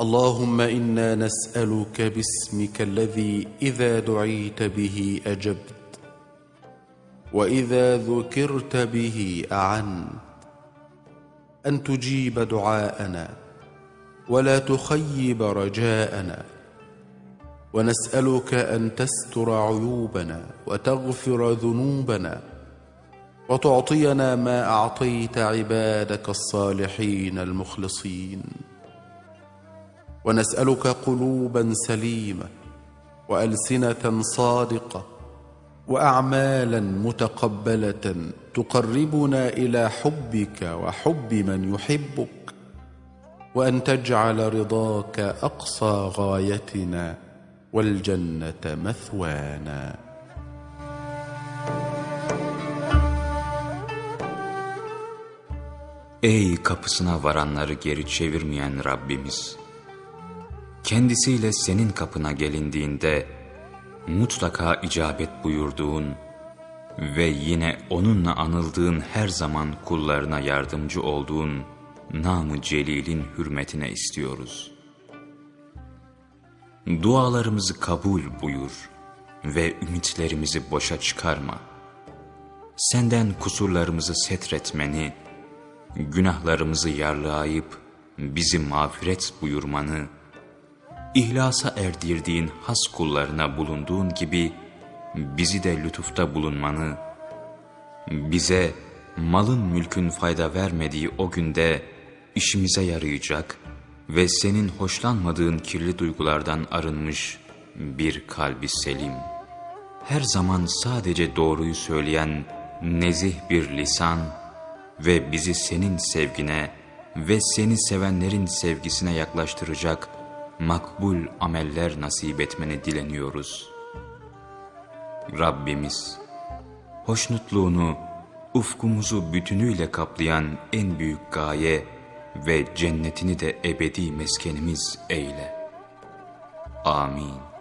اللهم إنا نسألك باسمك الذي إذا دعيت به أجبت وإذا ذكرت به أعنت أن تجيب دعاءنا ولا تخيب رجاءنا ونسألك أن تستر عيوبنا وتغفر ذنوبنا وتعطينا ما أعطيت عبادك الصالحين المخلصين. ونسألك قلوبا سليمة وألسنة صادقة واعمالا متقبلة تقربنا إلى حبك وحب من يحبك وأن تجعل رضاك أقصى غايتنا والجنة مثوانا Ey kapısına varanları geri çevirmeyen Rabbimiz! Kendisiyle senin kapına gelindiğinde mutlaka icabet buyurduğun ve yine onunla anıldığın her zaman kullarına yardımcı olduğun namı celilin hürmetine istiyoruz. Dualarımızı kabul buyur ve ümitlerimizi boşa çıkarma. Senden kusurlarımızı setretmeni, günahlarımızı yarlayıp bizi mağfiret buyurmanı, İhlasa erdirdiğin has kullarına bulunduğun gibi bizi de lütufta bulunmanı, bize malın mülkün fayda vermediği o günde işimize yarayacak ve senin hoşlanmadığın kirli duygulardan arınmış bir kalbi selim. Her zaman sadece doğruyu söyleyen nezih bir lisan ve bizi senin sevgine ve seni sevenlerin sevgisine yaklaştıracak makbul ameller nasip etmeni dileniyoruz. Rabbimiz, hoşnutluğunu, ufkumuzu bütünüyle kaplayan en büyük gaye ve cennetini de ebedi meskenimiz eyle. Amin.